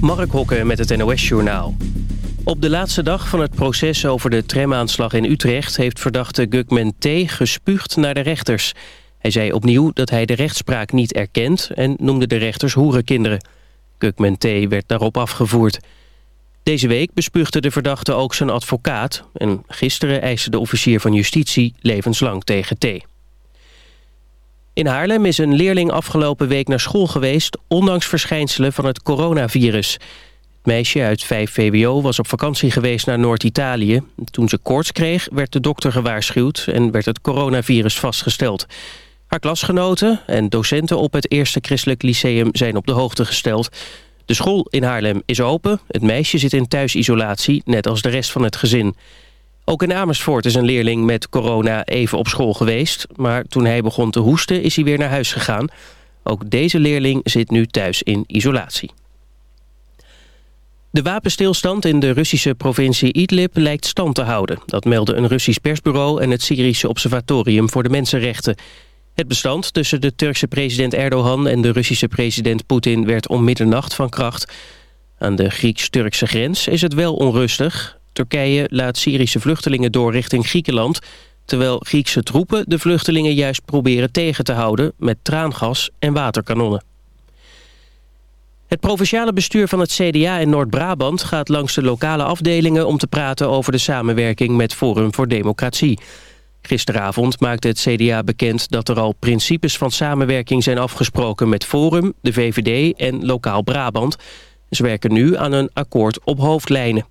Mark Hokke met het NOS-journaal. Op de laatste dag van het proces over de tramaanslag in Utrecht... heeft verdachte Gugman T. gespuugd naar de rechters. Hij zei opnieuw dat hij de rechtspraak niet erkent... en noemde de rechters hoerenkinderen. Gugman T. werd daarop afgevoerd. Deze week bespuugde de verdachte ook zijn advocaat... en gisteren eiste de officier van justitie levenslang tegen T. In Haarlem is een leerling afgelopen week naar school geweest... ondanks verschijnselen van het coronavirus. Het meisje uit 5 VWO was op vakantie geweest naar Noord-Italië. Toen ze koorts kreeg, werd de dokter gewaarschuwd... en werd het coronavirus vastgesteld. Haar klasgenoten en docenten op het Eerste Christelijk Lyceum... zijn op de hoogte gesteld. De school in Haarlem is open. Het meisje zit in thuisisolatie, net als de rest van het gezin. Ook in Amersfoort is een leerling met corona even op school geweest. Maar toen hij begon te hoesten is hij weer naar huis gegaan. Ook deze leerling zit nu thuis in isolatie. De wapenstilstand in de Russische provincie Idlib lijkt stand te houden. Dat meldde een Russisch persbureau en het Syrische Observatorium voor de Mensenrechten. Het bestand tussen de Turkse president Erdogan en de Russische president Poetin werd om middernacht van kracht. Aan de Grieks-Turkse grens is het wel onrustig. Turkije laat Syrische vluchtelingen door richting Griekenland... terwijl Griekse troepen de vluchtelingen juist proberen tegen te houden... met traangas en waterkanonnen. Het provinciale bestuur van het CDA in Noord-Brabant gaat langs de lokale afdelingen om te praten over de samenwerking met Forum voor Democratie. Gisteravond maakte het CDA bekend dat er al principes van samenwerking zijn afgesproken met Forum, de VVD en Lokaal Brabant. Ze werken nu aan een akkoord op hoofdlijnen.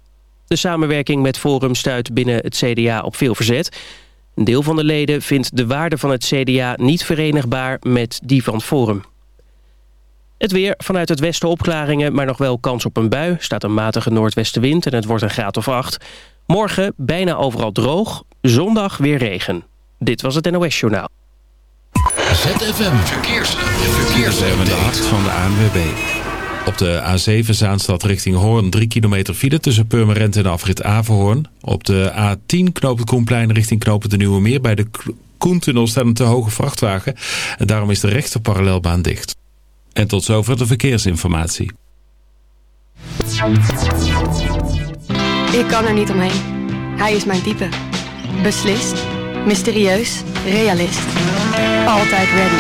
De samenwerking met Forum stuit binnen het CDA op veel verzet. Een deel van de leden vindt de waarde van het CDA niet verenigbaar met die van Forum. Het weer, vanuit het westen opklaringen, maar nog wel kans op een bui. Staat een matige noordwestenwind en het wordt een graad of acht. Morgen bijna overal droog, zondag weer regen. Dit was het NOS Journaal. ZFM Verkeers. Verkeers. hart van de ANWB. Op de A7 Zaanstad richting Hoorn 3 kilometer file tussen Purmerend en de afrit Averhoorn. Op de A10 knoopt het Koenplein richting knooppunt de Nieuwe Meer. Bij de Koentunnel staat een te hoge vrachtwagen. En daarom is de rechter parallelbaan dicht. En tot zover de verkeersinformatie. Ik kan er niet omheen. Hij is mijn type. Beslist, mysterieus, realist. Altijd ready.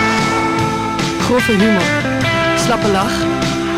Grove humor. Slappe lach.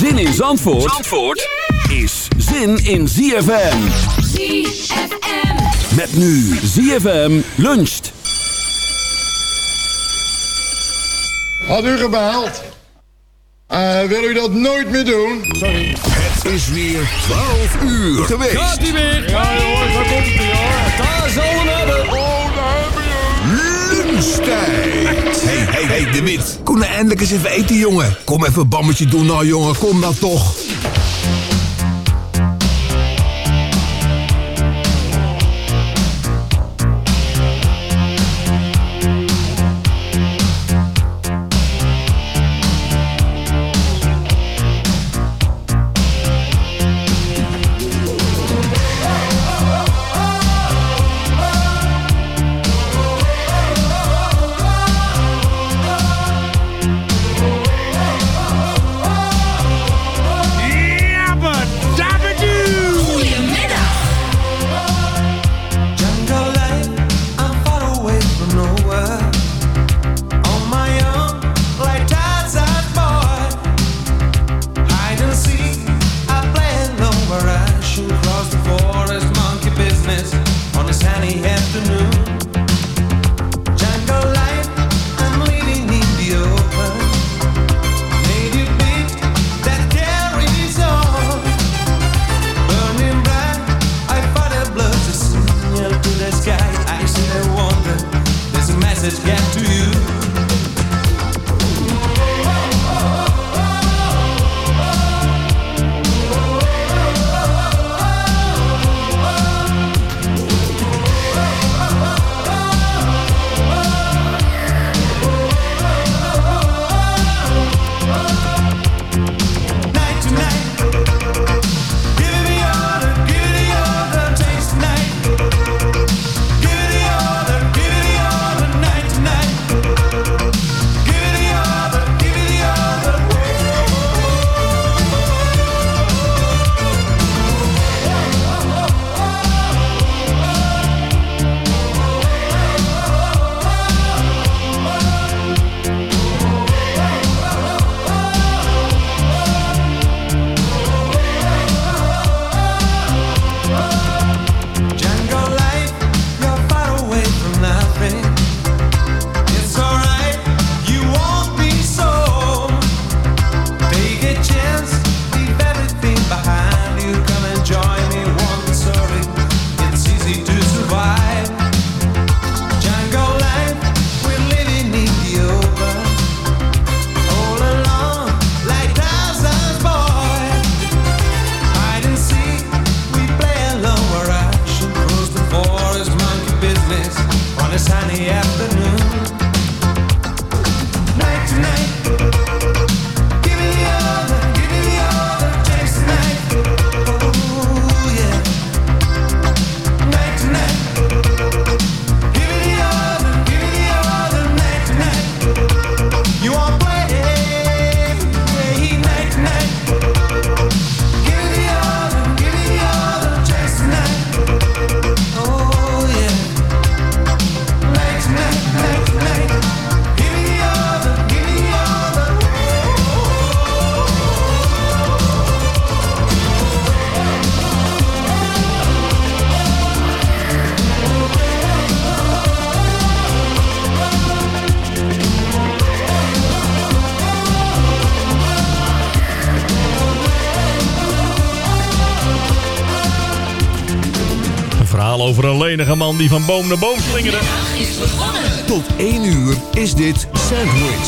Zin in Zandvoort, Zandvoort is zin in ZFM. ZFM. Met nu ZFM luncht. Had u gebeld? Eh, wil u dat nooit meer doen? Sorry. Het is weer 12 uur geweest. Gaat ie weer? Ja jongens, daar komt hij hoor. Daar zullen we hebben. Oh, daar hebben we. Lunchtijd. Hey, hey, De Wit. Kom nou eindelijk eens even eten, jongen. Kom even een bammetje doen nou, jongen. Kom nou toch. Lenige man die van boom naar boom slingerde. is begonnen. Tot 1 uur is dit Sandwich.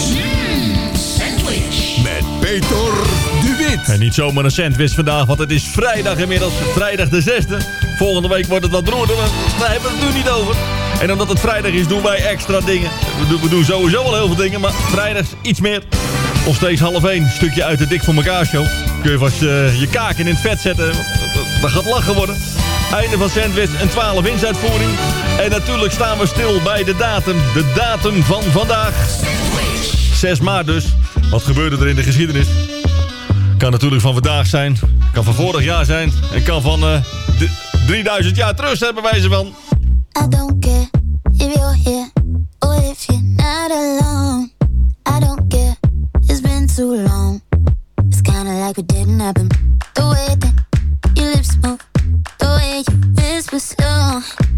Sandwich. Met Peter de Wit. En niet zomaar een sandwich vandaag, want het is vrijdag inmiddels. Vrijdag de 6e. Volgende week wordt het wat maar daar hebben we het nu niet over. En omdat het vrijdag is, doen wij extra dingen. We doen, we doen sowieso al heel veel dingen, maar vrijdags iets meer. Nog steeds half 1, stukje uit de Dik voor elkaar show. Kun je vast eh, je kaken in het vet zetten. Dat gaat lachen worden. Einde van Sandwich, een 12 inch. En natuurlijk staan we stil bij de datum. De datum van vandaag. 6 maart dus. Wat gebeurde er in de geschiedenis? Kan natuurlijk van vandaag zijn. Kan van vorig jaar zijn. En kan van eh, d- 3000 jaar terug zijn bij wijze van. I don't care if you're here or if you're not alone. I don't care, it's been too long. It's kinda like it didn't happen. The way that your lips move, way you whisper slow.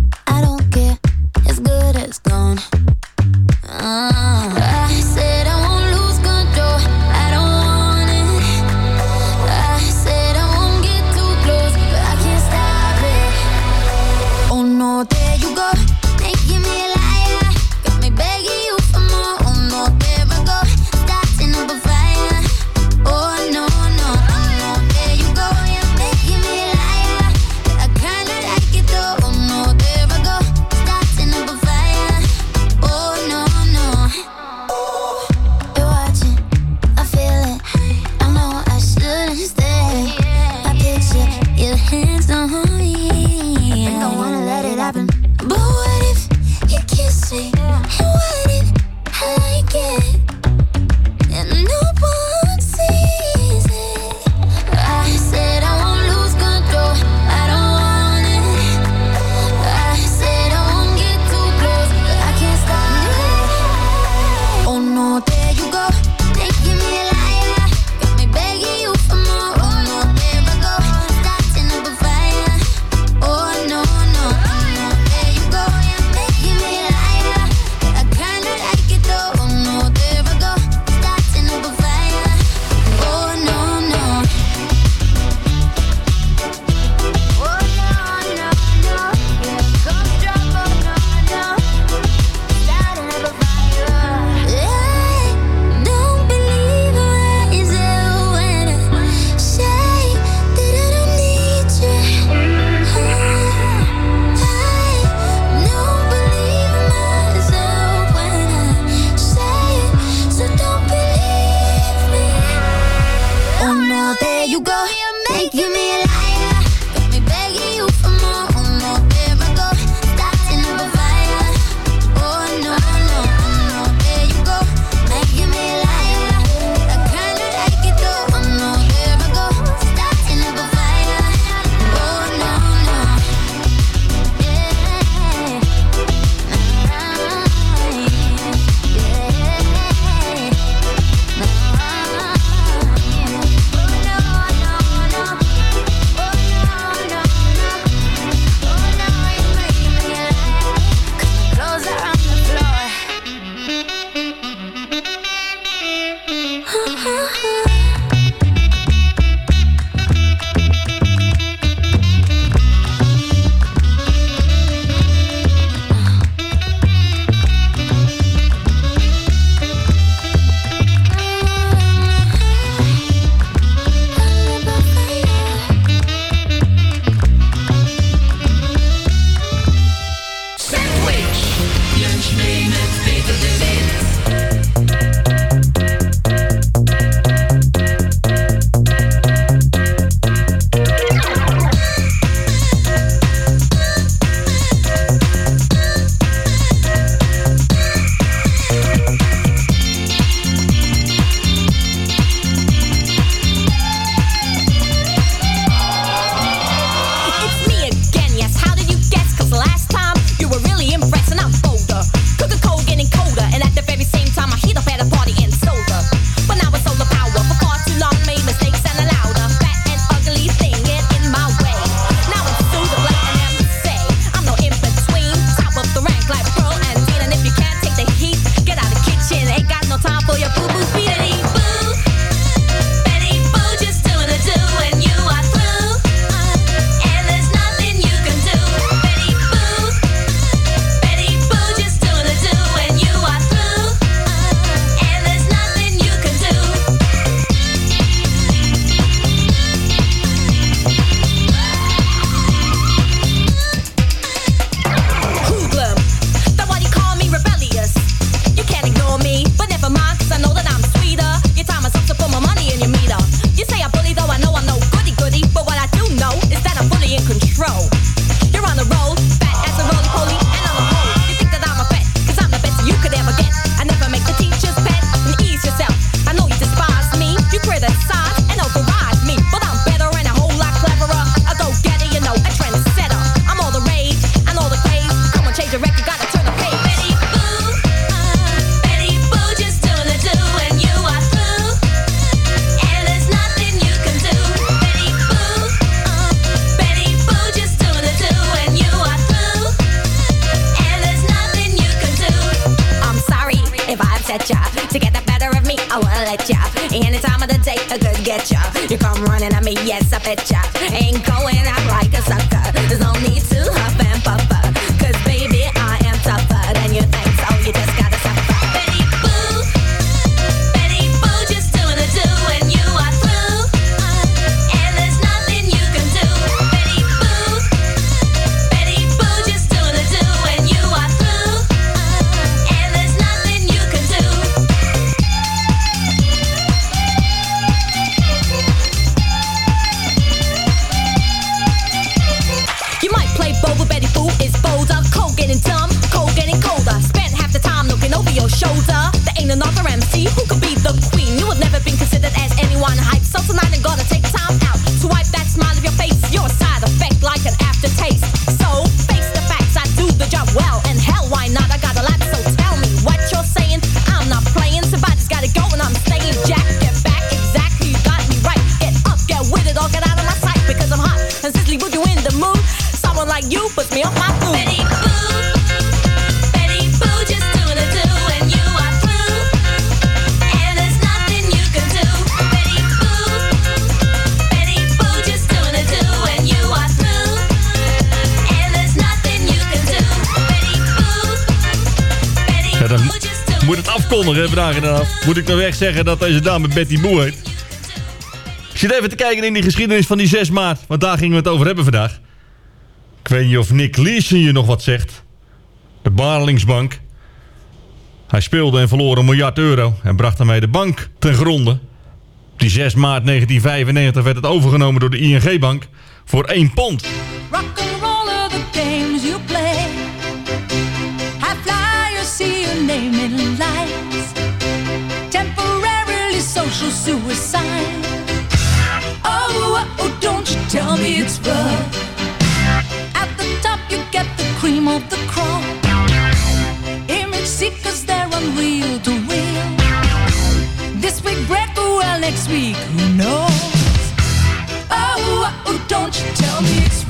Moet ik nou weg zeggen dat deze dame Betty Boe heet? Ik zit even te kijken in die geschiedenis van die 6 maart. Want daar gingen we het over hebben vandaag. Ik weet niet of Nick Leeson je nog wat zegt. De Barlingsbank. Hij speelde en verloor een miljard euro. En bracht daarmee de bank ten gronde. Die 6 maart 1995 werd het overgenomen door de ING-bank. Voor 1 pond. Rock suicide. Oh, oh, don't you tell me it's rough. At the top you get the cream of the crop. Image seekers, they're unreal to real. This week break, well, next week, who knows? Oh, oh, don't you tell me it's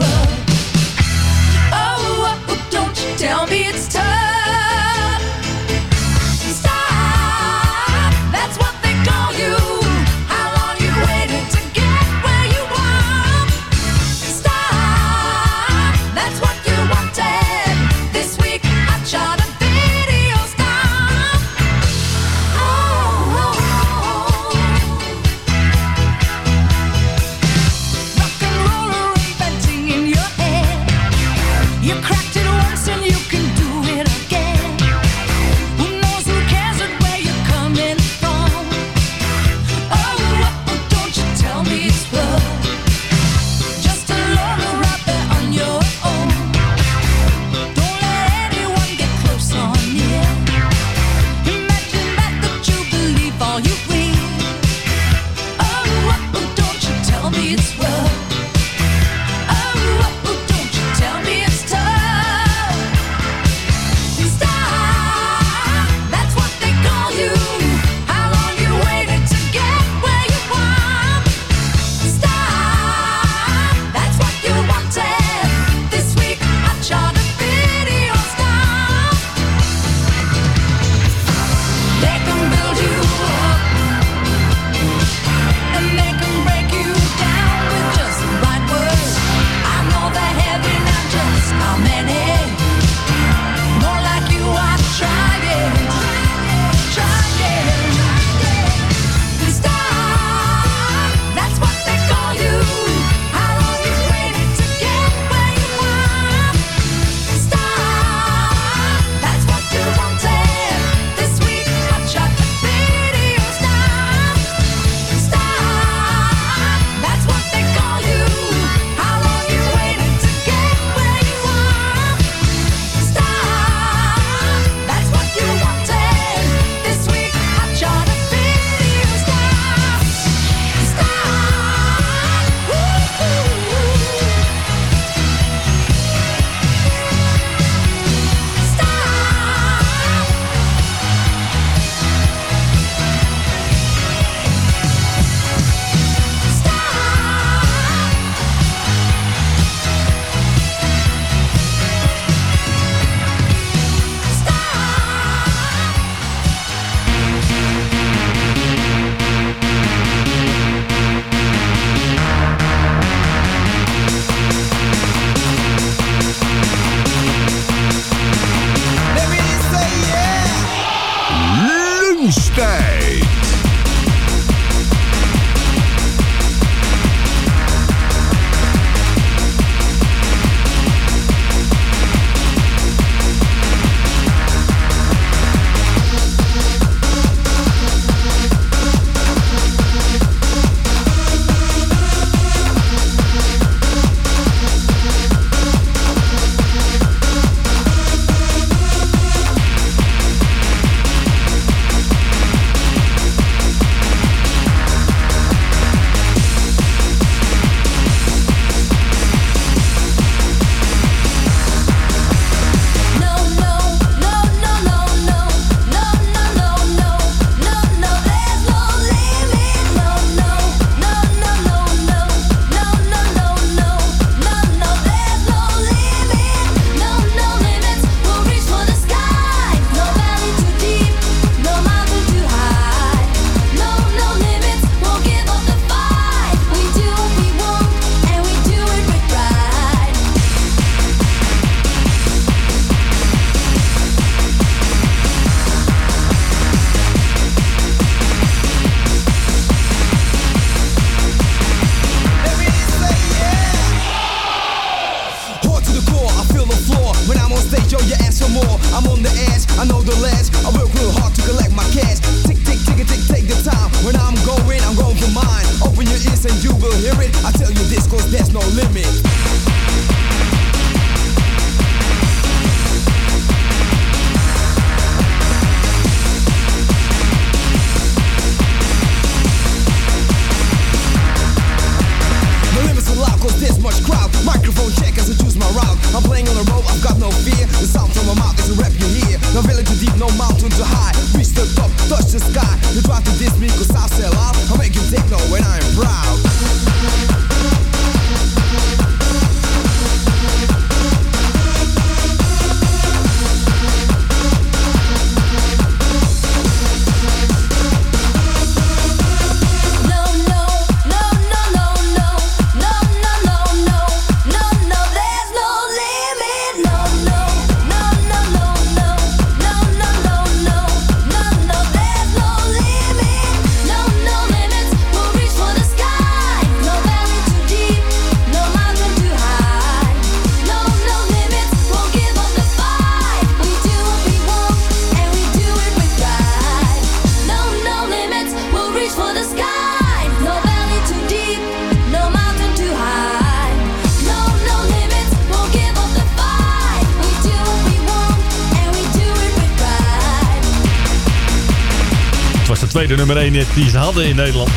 nummer 1 die ze hadden in Nederland.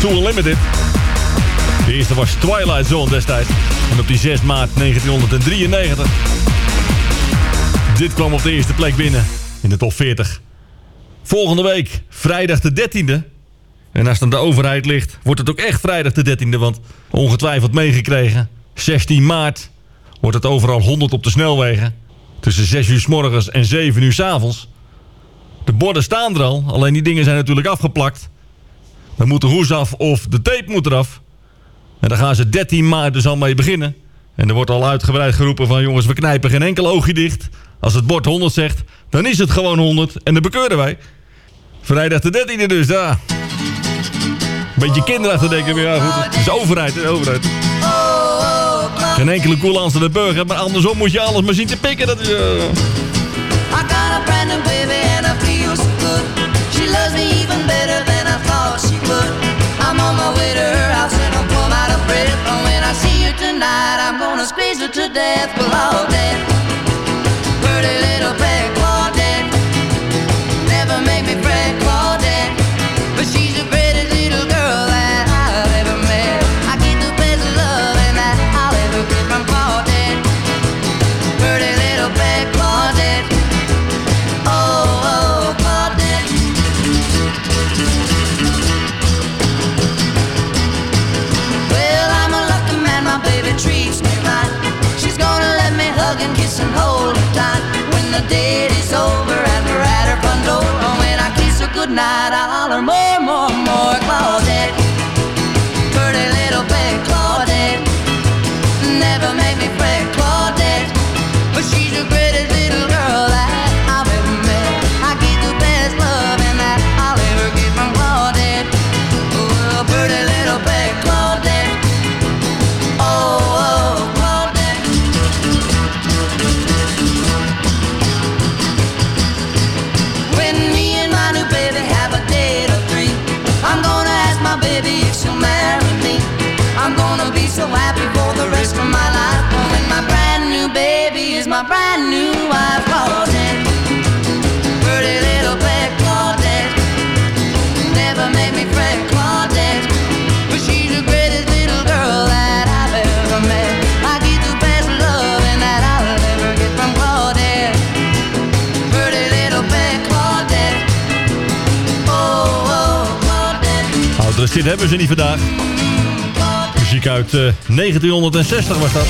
Too Unlimited. De eerste was Twilight Zone destijds. En op die 6 maart 1993. Dit kwam op de eerste plek binnen in de top 40. Volgende week, vrijdag de 13e. En als het de overheid ligt, wordt het ook echt vrijdag de 13e. Want ongetwijfeld meegekregen. 16 maart wordt het overal 100 op de snelwegen. Tussen 6 uur s morgens en 7 uur s avonds. De borden staan er al, alleen die dingen zijn natuurlijk afgeplakt. Dan moet de hoes af of de tape moet eraf. En daar gaan ze 13 maart dus al mee beginnen. En er wordt al uitgebreid geroepen van jongens, we knijpen geen enkel oogje dicht. Als het bord 100 zegt, dan is het gewoon 100 en dat bekeuren wij. Vrijdag de 13e dus, daar. Beetje kinderachtig denken we, ja goed, het is overheid, hè, overheid. Geen enkele coulance de burger, maar andersom moet je alles maar zien te pikken. Dat is, eh, I got a baby I'm on my way to her house and I'm plumb out of breath. And when I see her tonight, I'm gonna squeeze her to death. Claudette, pretty Shit hebben ze niet vandaag. Muziek uit eh, 1960 was dat.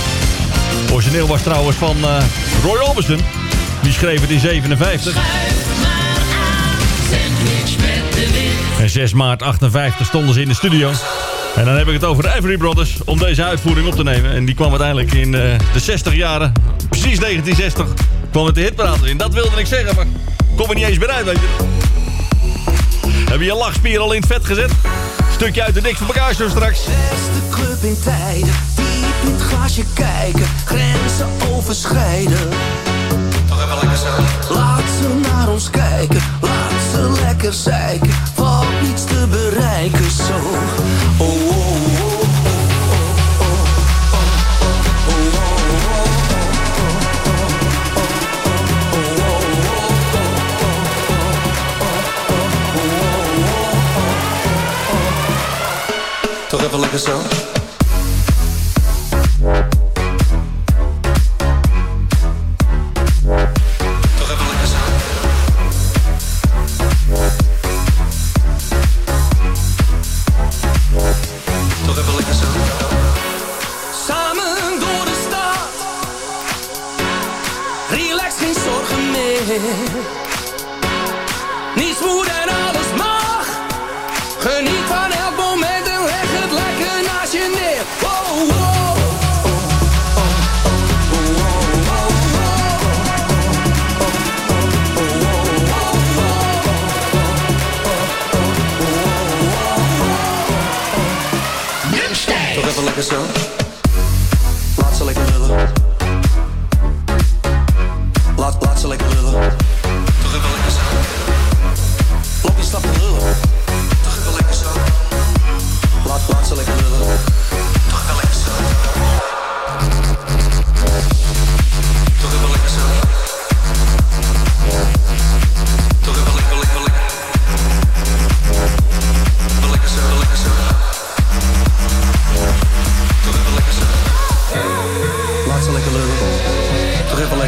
Origineel was trouwens van eh, Roy Orbison. Die schreef het in 57. En 6 maart 58 stonden ze in de studio. En dan heb ik het over de Avery Brothers om deze uitvoering op te nemen. En die kwam uiteindelijk in eh, de 60 jaren, precies 1960, kwam het de hitparade in. Dat wilde ik zeggen, maar kom er niet eens bij uit, weet je. Heb je je lachspier al in het vet gezet? Stukje uit de dik van elkaar zo straks. Beste club in tijden, diep in het glaasje kijken, grenzen overschrijden. Toch even lekker zo. Laat ze naar ons kijken, laat ze lekker zeiken, valt niets te bereiken zo. Oh, Toch even lekker zo.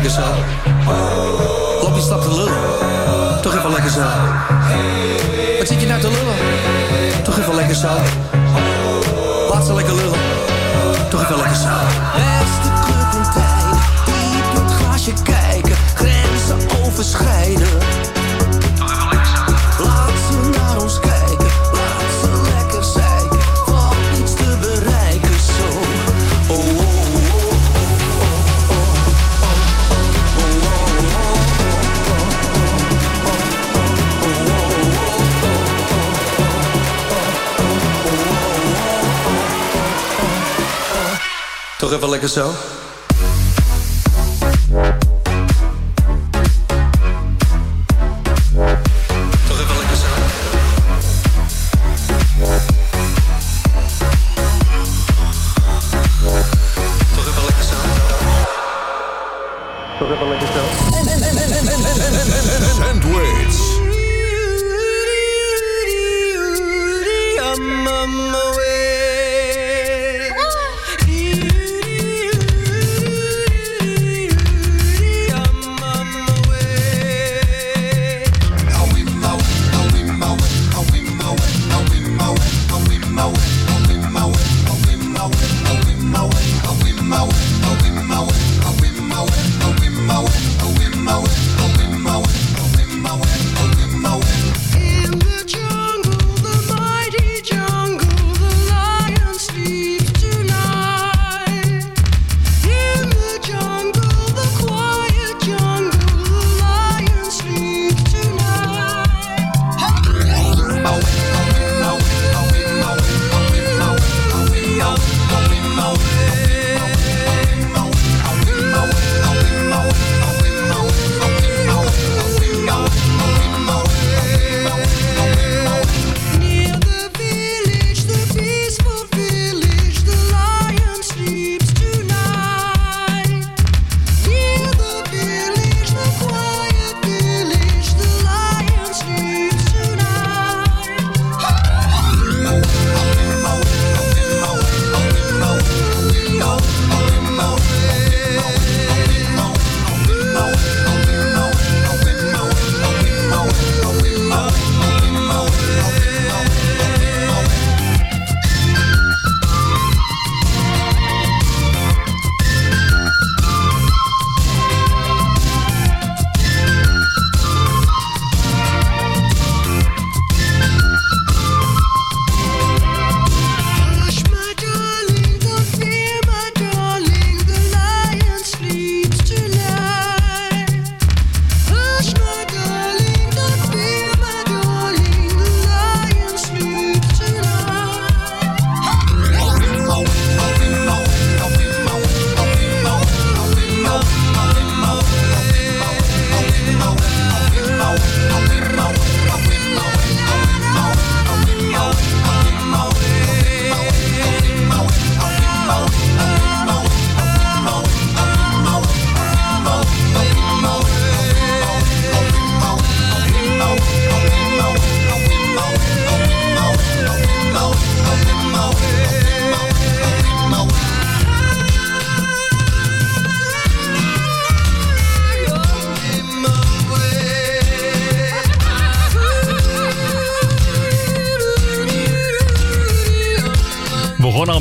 lekker zo. Loop je stap te lullen, toch even lekker zo. Wat zit je naar te lullen, toch even lekker zo. Laat ze lekker lullen, toch even lekker zo. Beste club in tijd, diep het glaasje kijken, grenzen overschrijden Toch even lekker zo?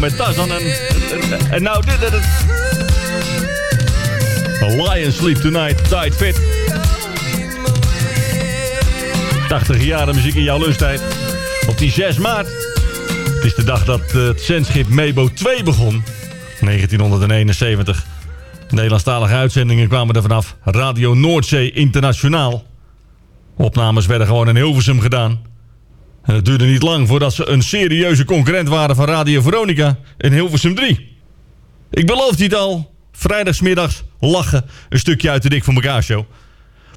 Met Tarzan en, en, en nou dit. A Lion Sleep Tonight, Tight Fit. 80 jaren muziek in jouw lunchtijd. Op die 6 maart. Het is de dag dat eh, het zendschip Mebo 2 begon. 1971. Nederlandstalige uitzendingen kwamen er vanaf Radio Noordzee Internationaal. Opnames werden gewoon in Hilversum gedaan. En het duurde niet lang voordat ze een serieuze concurrent waren van Radio Veronica in Hilversum 3. Ik beloof het al. Vrijdagsmiddags lachen. Een stukje uit de Dik voor elkaar show.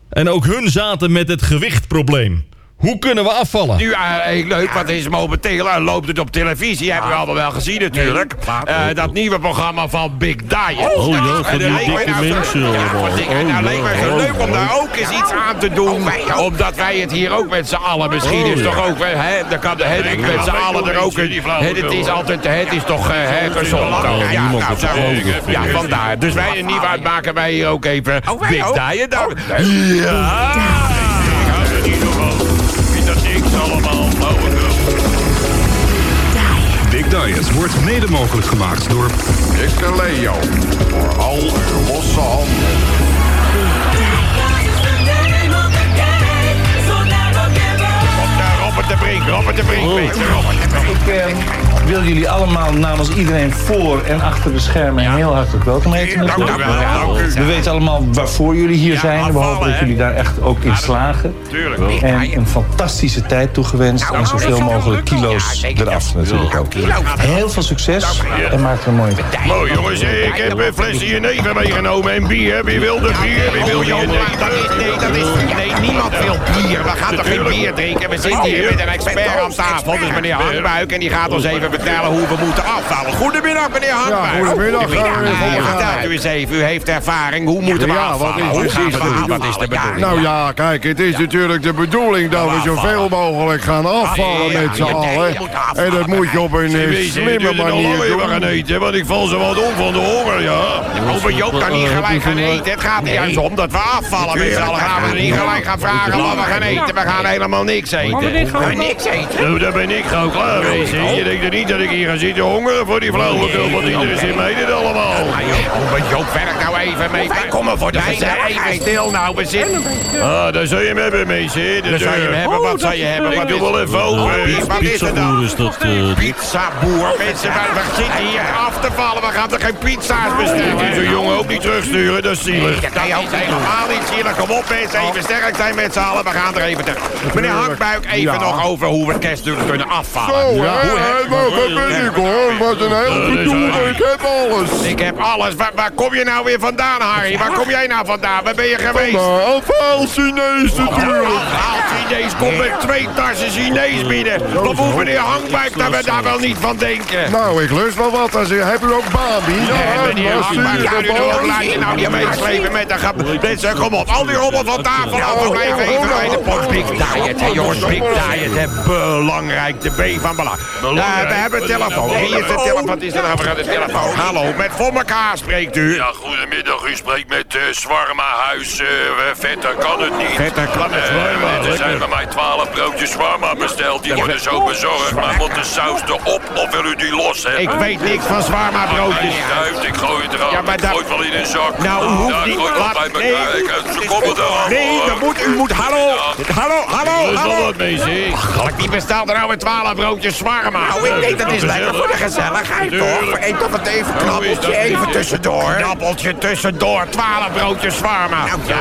En ook hun zaten met het gewichtprobleem. Hoe kunnen we afvallen? Nu, eh, leuk, wat is momenteel, eh, loopt het op televisie, hebben we allemaal wel gezien natuurlijk. Eh, dat nieuwe programma van Big Diet. Oh, ja, van die dikke mensen Ja, Oh, leek mij zo ja. leuk om daar ook eens iets aan te doen. Omdat wij het hier ook met z'n allen, misschien Oh, is ja. toch ook, hè, dan kan de hè, ik met z'n allen er ook, een- hè, het is altijd, het is toch hè, gezond. Ja, nou, het vandaar. Dus wij in Nieuwuit maken wij hier ook even Big Diet. dan. Ja! Big Diet wordt mede mogelijk gemaakt door... Dikke Leo. Voor al uw losse handen. Robert de Brink, Robert de Brink, Oh. weet je, Robert de Brink. Ik eh, wil jullie allemaal namens iedereen voor en achter de schermen heel hartelijk welkom heten. Natuurlijk. We weten allemaal waarvoor jullie hier zijn. We hopen dat jullie daar echt ook in slagen. Tuurlijk. En een fantastische tijd toegewenst. En zoveel mogelijk kilo's eraf natuurlijk ook. Heel veel succes en maak er een mooie dag. Mooi jongens, ik heb een flesje jenever meegenomen en bier. Wie wil de bier? Wie wil je dat is, nee, dat is, nee, niemand wil bier. We gaan toch geen bier drinken? We zitten hier met een expert aan tafel, dus meneer Hangbuik. En die gaat ons even vertellen hoe we moeten afvallen. Goedemiddag, meneer Hangbuik. Ja, goedemiddag, gaan even Ja, elkaar. Vertelt u eens even, u heeft ervaring. Hoe moeten we Ja, wat afvallen? is precies gaan de afvallen? bedoeling? Wat is de bedoeling? Nou ja, kijk, het is natuurlijk de bedoeling dat we zoveel mogelijk gaan afvallen Ja, ja, met z'n ja, allen. afvallen. En dat moet je op een eh, slimme manier gaan doen. eten, want ik val zo wat om van de honger, ja. Over Joop kan niet gelijk gaan eten. Het gaat er juist om dat we afvallen met z'n allen. Gaan we niet gelijk gaan vragen wat we gaan eten. We gaan helemaal niks eten. Niks eten. Nou, daar ben ik gauw klaar mee, zie. Je denkt er niet dat ik hier ga zitten hongeren voor die flauwekul, want iedereen zit mij dit allemaal. Over Joop, werk nou even mee. Wij komen voor de Even stil nou, we zitten. Ah, daar zou je hem hebben, meisje. Daar zou je hem hebben, wat zou je hebben? Ik doe wel even open. Wat is het dan? Dat... eh, Pizzaboer, mensen, we zitten hier af te vallen. We gaan toch geen pizza's bestellen? Die zo'n jongen ook niet terugsturen, dat is zielig. Dat is helemaal niet zielig. Kom op mensen, even sterk zijn met z'n allen. We gaan er even terug. Meneer Hakbuik, even Ja. Nog over hoe we het kerstduur kunnen afvallen. Zo, Ja. hè, heb- maar ik hoor. Wat een heel gedoe, ik heb alles. Ik heb alles. Waar, waar kom je nou weer vandaan, Harry? Waar kom jij nou vandaan? Waar ben je geweest? Afhaal Chinees natuurlijk. Haal Chinees, komt met twee tassen Chinees binnen. Wat moet meneer Hangbuik dat we daar wel niet van denken? Nou, ik lust wel wat. Als je, heb u ook Babi? Ja, meneer je ja, u laat je nou niet meeslepen met de Mensen, kom op, al die rommel van tafel af. We blijven even bij de pot. Big Diet, hè jongens, Big Diet, hè, belangrijk, de B van belang. Uh, we hebben een telefoon. Wie is de telefoon? Wat is er nou voor de telefoon? Hallo, met voor elkaar spreekt u. Ja, goedemiddag. U spreekt met uh, Zwarma Huis. eh, vetter kan het niet. Vetter kan het, Eh, Zwarma, Er zijn bij mij twaalf broodjes Zwarma besteld. Die worden zo bezorgd. Maar moet de saus erop of wil u die los hebben? Ik weet niks van zwarma broodjes. Uit, ik gooi het eraan. Ja, maar ik dat- gooi het wel in een zak. Nou, u hoeft ja, ik niet- gooi het laat- bij nee. elkaar. Ik, eh, Ze komen aan. Nee, dan moet, u moet, hallo, hallo, hallo, Er is hallo. Ach, die bestelt er nou weer twaalf broodjes zwarma. Nou, ik denk dat is lekker voor de gezelligheid, toch? Eet toch het even knabbeltje even tussendoor. Knabbeltje tussendoor, twaalf broodjes zwarma. Ja,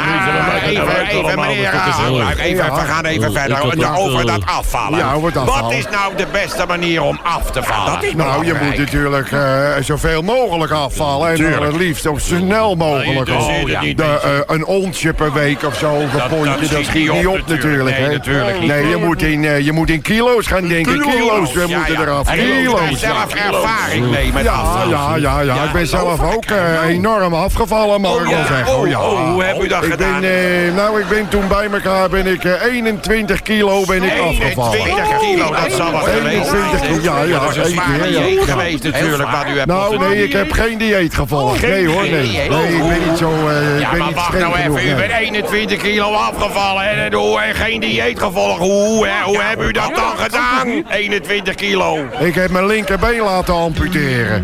even, even, meneer even, we gaan even verder over dat afvallen. Ja, over het Wat is nou de beste manier om af te vallen? Nou, je moet natuurlijk eh, zoveel mogelijk afvallen. En dan Tuurlijk. het liefst zo snel mogelijk. Eh, een onsje per week of zo, of een Dat- pondje, dat schiet niet op natuurlijk. Nee, hè. natuurlijk niet. Nee, je moet in, eh, je moet in kilo's gaan denken. Kilo's we Ja, moeten ja. eraf. En u heeft Kilo's. zelf ervaring mee met Ja, ja, ja, ja. Ik ben zelf ook eh, enorm afgevallen, mag ik Oh, wel ja. zeggen. Oh, ja. oh, hoe heb u dat ik gedaan? Ben, eh, nou, ik ben toen bij elkaar ben ik eh, 21 kilo ben ik afgevallen. 21 kilo, dat zal wat geweest 21 zijn. kilo, ja, ja, Dat is een ja. dieet geweest natuurlijk, wat u hebt Nou, nee, ik heb geen dieet gevolgd. Nee hoor, nee. Nee, ik ben niet zo, ik Ja, ben maar wacht nou even, u bent 21 kilo afgevallen en, geen dieet gevolgd. Hoe, hè, hoe hebt u dat dan gedaan? 21 kilo. Ik heb mijn linkerbeen laten amputeren.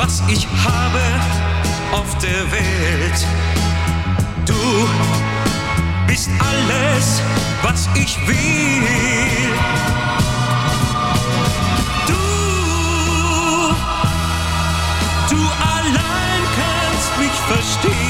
was ich habe auf der Welt. Du bist alles, was ich will. Du, du allein kannst mich verstehen.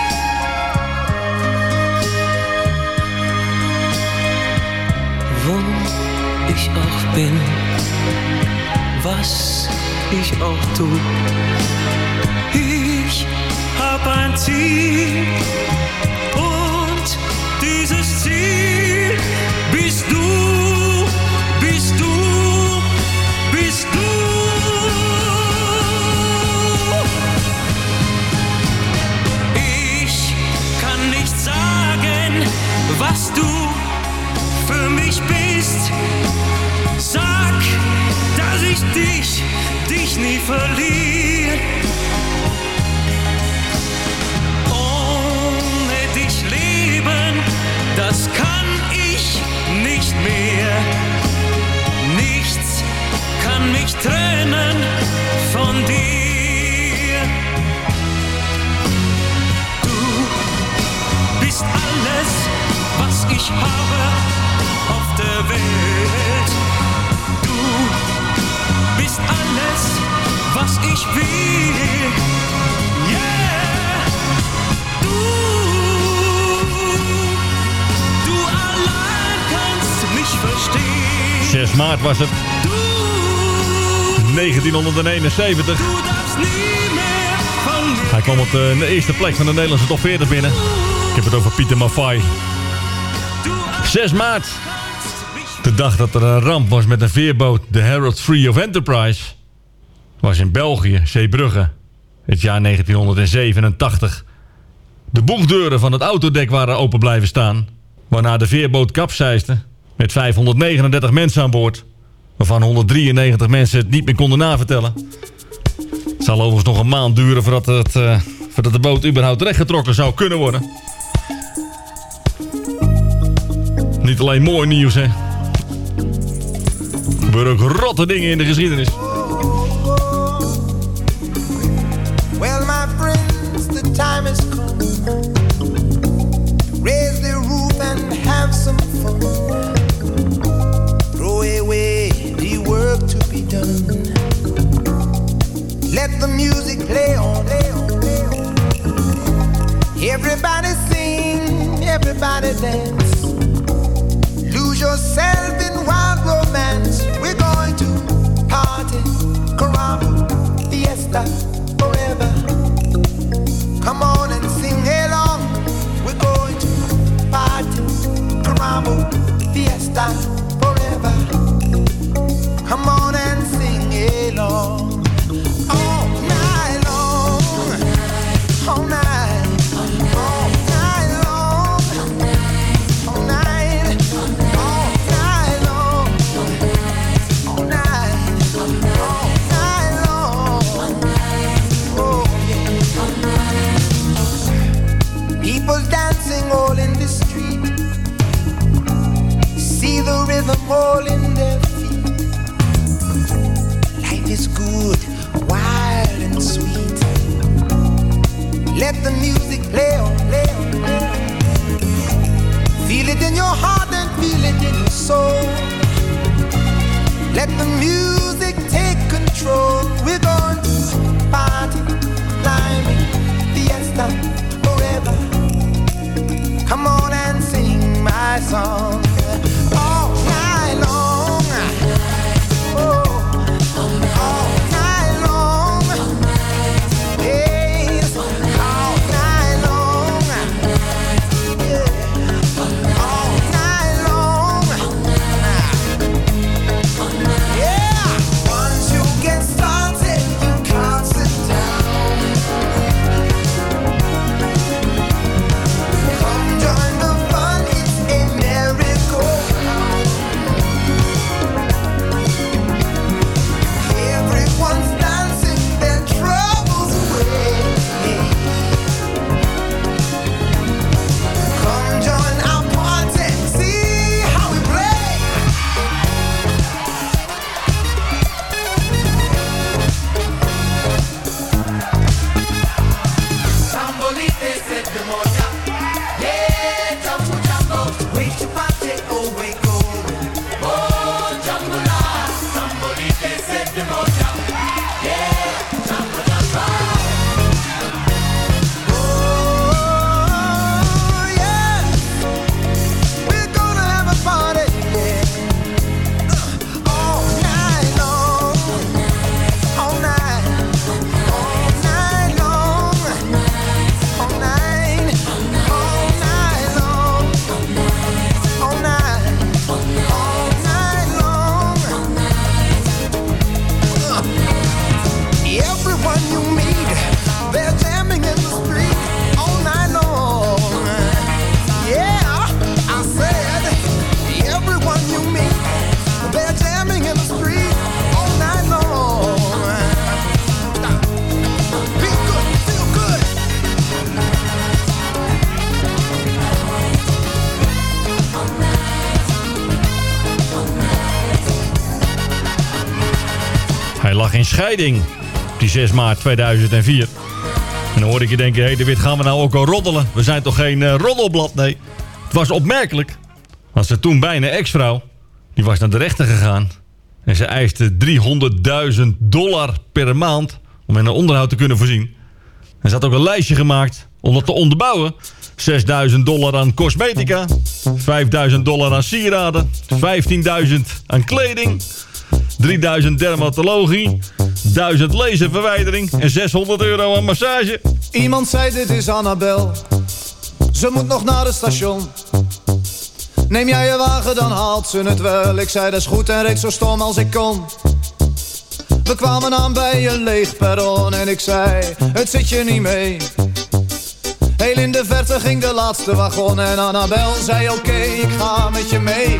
Auch bin, was ich auch tu. Ich hab ein Ziel und dieses Ziel bist du, bist du, bist du. Ich kann nicht sagen, was du für mich bist. Dich, dich nie verliere. Ohne dich leben, das kann ich nicht mehr. 6 maart was het. 1971. Hij kwam op de eerste plek van de Nederlandse top 40 binnen. Ik heb het over Pieter Maffay. 6 maart. De dag dat er een ramp was met een veerboot, de Herald Free of Enterprise. Was in België, Zeebrugge. het jaar 1987. De boegdeuren van het autodek waren open blijven staan. Waarna de veerboot kapseisde met 539 mensen aan boord. Waarvan 193 mensen het niet meer konden navertellen. Het zal overigens nog een maand duren voordat, het, eh, voordat de boot überhaupt rechtgetrokken zou kunnen worden. Niet alleen mooi nieuws, hè. Er gebeuren ook rotte dingen in de geschiedenis. Lose yourself in wild romance. We're going to party, fiesta, forever. Come on and sing along. We're going to party, fiesta, scheiding die 6 maart 2004. En dan hoorde ik je denken, hé hey, de Wit, gaan we nou ook al roddelen? We zijn toch geen eh, roddelblad? Nee. Het was opmerkelijk. Want zijn toen bijna ex-vrouw, die was naar de rechter gegaan. En ze eiste 300.000 dollar per maand om in een onderhoud te kunnen voorzien. En ze had ook een lijstje gemaakt om dat te onderbouwen. 6000 dollar aan cosmetica, 5000 dollar aan sieraden, 15.000 aan kleding, 3000 dermatologie, 1000 laserverwijdering en 600 euro aan massage. Iemand zei dit is Annabel. Ze moet nog naar het station. Neem jij je wagen, dan haalt ze het wel. Ik zei dat is goed en reed zo stom als ik kon. We kwamen aan bij een leeg perron en ik zei, het zit je niet mee. Heel in de verte ging de laatste wagon en Annabel zei oké, ik ga met je mee.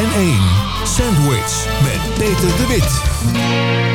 en 1. Sandwich met Peter de Wit.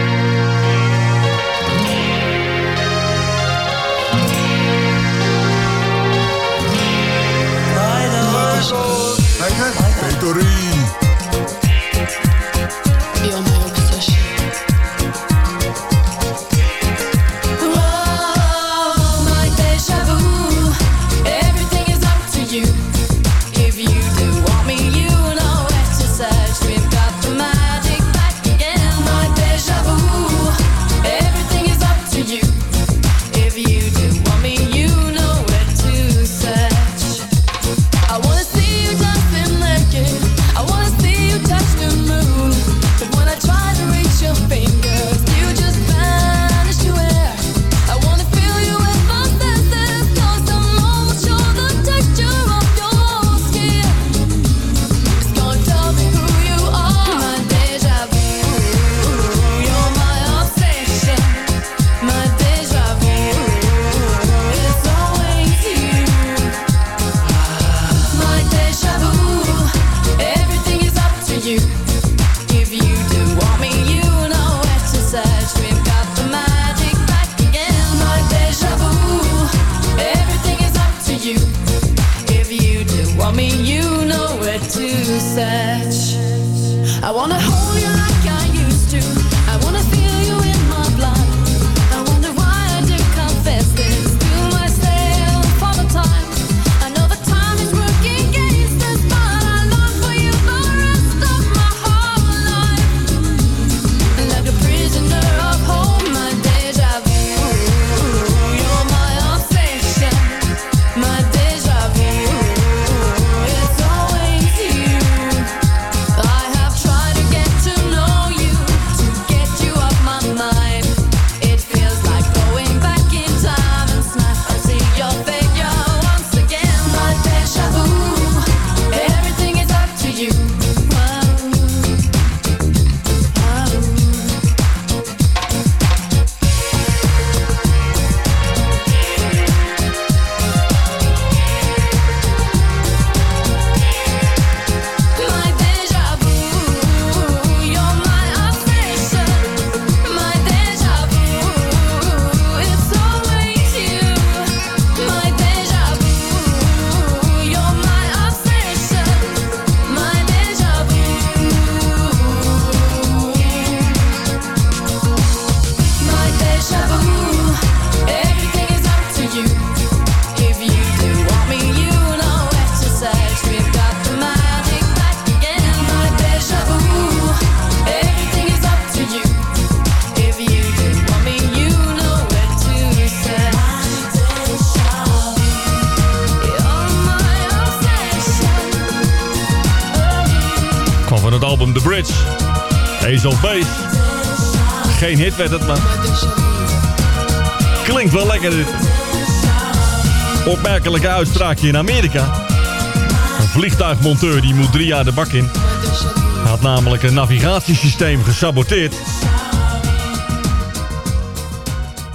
Of. Geen hit werd het, maar... Klinkt wel lekker dit. Opmerkelijke uitspraakje in Amerika. Een vliegtuigmonteur die moet drie jaar de bak in. Had namelijk een navigatiesysteem gesaboteerd.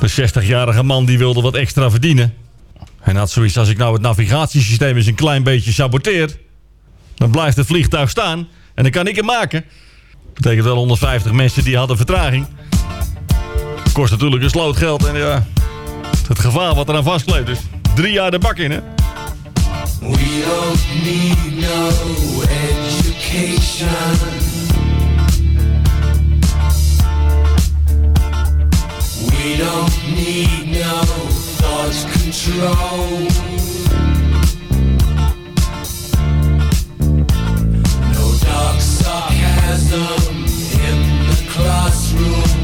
De 60-jarige man die wilde wat extra verdienen. En had zoiets als ik nou het navigatiesysteem eens een klein beetje saboteer... dan blijft het vliegtuig staan en dan kan ik hem maken. Betekent wel 150 mensen die hadden vertraging. Kost natuurlijk een sloot geld en ja... Het gevaar wat eraan vastkleeft dus drie jaar de bak in, hè? We don't need no education. We don't need no thought control. No dark sarcasm classroom.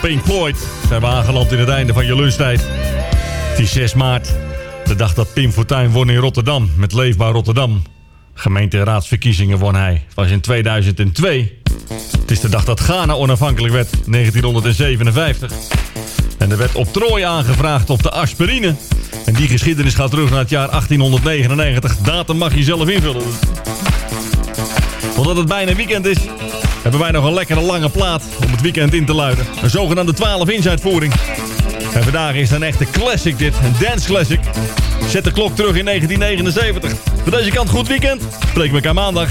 Pink Floyd zijn we aangeland in het einde van je lunchtijd. Het is 6 maart, de dag dat Pim Fortuyn won in Rotterdam met Leefbaar Rotterdam. Gemeenteraadsverkiezingen won hij. Was in 2002. Het is de dag dat Ghana onafhankelijk werd, 1957. En er werd op Trooi aangevraagd op de aspirine. En die geschiedenis gaat terug naar het jaar 1899. Datum mag je zelf invullen. Omdat het bijna weekend is, hebben wij nog een lekkere lange plaat om het weekend in te luiden. Een zogenaamde 12-inch uitvoering. En vandaag is een echte classic dit, een dance classic. Zet de klok terug in 1979. Voor deze kant goed weekend. Spreek elkaar maandag.